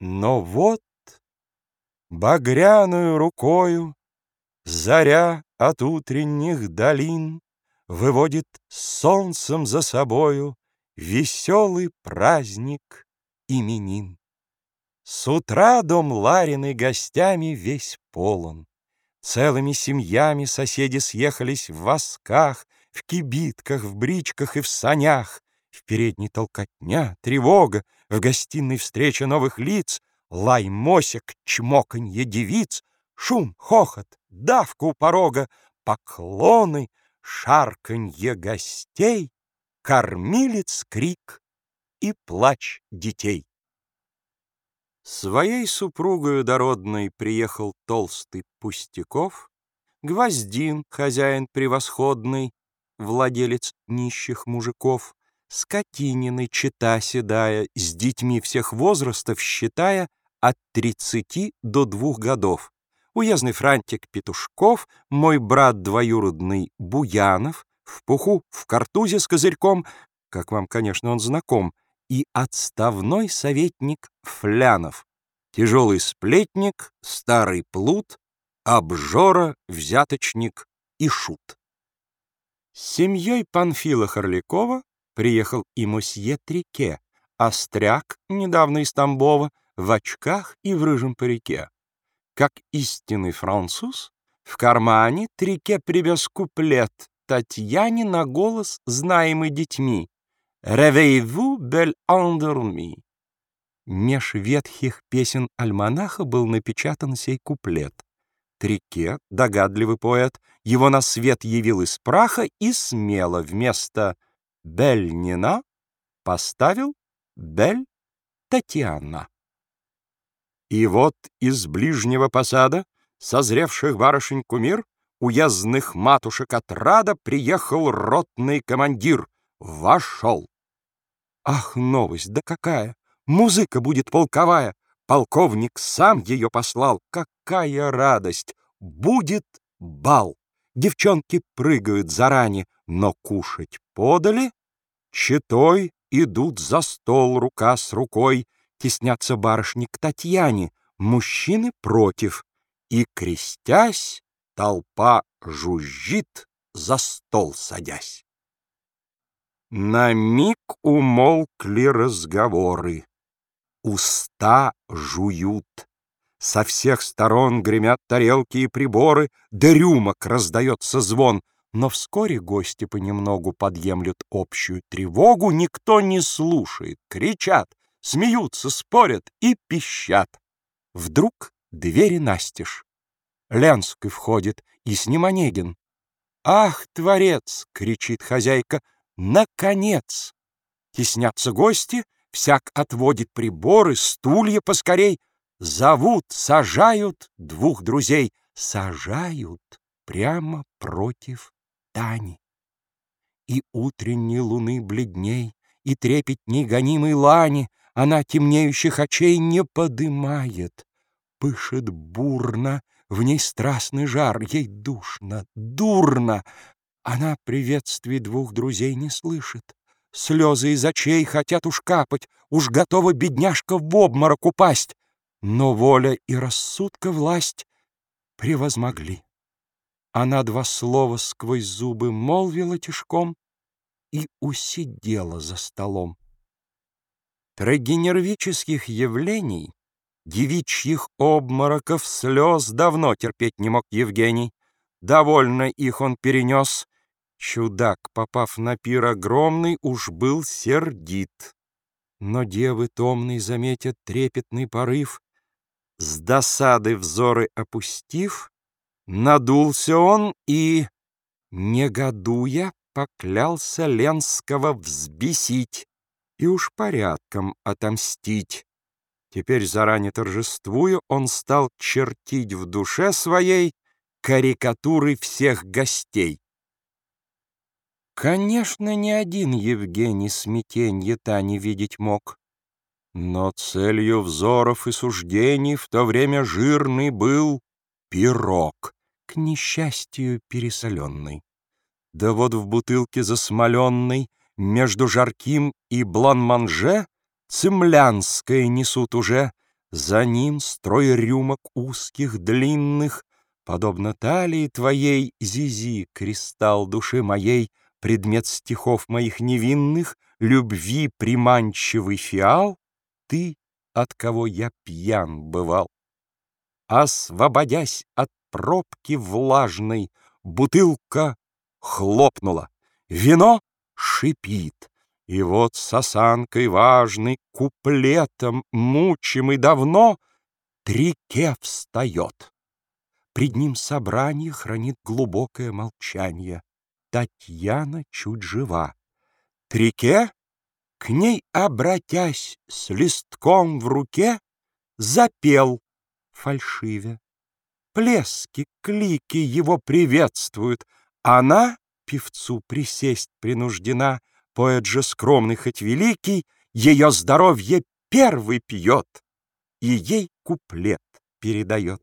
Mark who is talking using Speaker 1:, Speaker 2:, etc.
Speaker 1: Но вот багряную рукою Заря от утренних долин Выводит солнцем за собою Веселый праздник именин. С утра дом Ларины гостями весь полон. Целыми семьями соседи съехались в восках, В кибитках, в бричках и в санях. В передней толкотня, тревога, В гостиной встреча новых лиц, Лай мосек, чмоканье девиц, Шум, хохот, давка у порога, Поклоны, шарканье гостей, Кормилец крик и плач детей. Своей супругою дородной приехал толстый Пустяков, Гвоздин, хозяин превосходный, владелец нищих мужиков, Скотинины чита седая, с детьми всех возрастов считая от тридцати до двух годов. Уездный франтик Петушков, мой брат двоюродный Буянов, в пуху, в картузе с козырьком, как вам, конечно, он знаком, и отставной советник Флянов, тяжелый сплетник, старый плут, обжора, взяточник и шут. С семьей Панфила Харлякова приехал и мосье Трике, остряк, недавно из Тамбова, в очках и в рыжем парике. Как истинный француз, в кармане Трике привез куплет Татьяне на голос, знаемый детьми. «Réveillez-vous, belle endormie». Меж ветхих песен альманаха был напечатан сей куплет. Трике, догадливый поэт, его на свет явил из праха и смело вместо «Бель Нина» поставил «Бель Татьяна». И вот из ближнего посада, созревших барышень кумир, уездных матушек отрада приехал ротный командир. Вошел. Ах, новость, да какая! Музыка будет полковая. Полковник сам ее послал. Какая радость! Будет бал. Девчонки прыгают заранее, но кушать подали. Читой идут за стол рука с рукой. Теснятся барышни к Татьяне, мужчины против. И, крестясь, толпа жужжит, за стол садясь. На миг умолкли разговоры. Уста жуют. Со всех сторон гремят тарелки и приборы, да рюмок раздается звон. Но вскоре гости понемногу подъемлют общую тревогу, никто не слушает, кричат, смеются, спорят и пищат. Вдруг двери настежь. Ленский входит, и с ним Онегин. «Ах, творец!» — кричит хозяйка. «Наконец!» Теснятся гости, всяк отводит приборы, стулья поскорей. Зовут, сажают двух друзей. Сажают прямо против Тани. И утренней луны бледней, и трепетней гонимой лани Она темнеющих очей не подымает, Пышет бурно, в ней страстный жар, ей душно, дурно. Она приветствий двух друзей не слышит. Слезы из очей хотят уж капать, Уж готова бедняжка в обморок упасть. Но воля и рассудка власть превозмогли. Она два слова сквозь зубы молвила тишком И усидела за столом. Трагенервических явлений Девичьих обмороков, слез давно терпеть не мог Евгений. Довольно их он перенес. Чудак, попав на пир огромный, уж был сердит. Но девы томный заметят трепетный порыв. С досады взоры опустив, надулся он и, негодуя, поклялся Ленского взбесить и уж порядком отомстить. Теперь, заранее торжествуя, он стал чертить в душе своей карикатуры всех гостей. Конечно, ни один Евгений смятенье-то не видеть мог. Но целью взоров и суждений в то время жирный был пирог, к несчастью пересоленный. Да вот в бутылке засмоленной между жарким и бланманже Цемлянское несут уже, За ним строй рюмок узких, длинных, Подобно талии твоей, Зизи, кристалл души моей, Предмет стихов моих невинных, Любви приманчивый фиал, Ты, от кого я пьян бывал. Освободясь от пробки влажной, Бутылка хлопнула, вино шипит, И вот с осанкой важной, Куплетом, мучимый давно, Трике встает. Пред ним собрание хранит глубокое молчание. Татьяна чуть жива. Трике, к ней обратясь с листком в руке, запел фальшиве. Плески, клики его приветствуют. Она певцу присесть принуждена, Поэт же скромный, хоть великий, Ее здоровье первый пьет И ей куплет передает.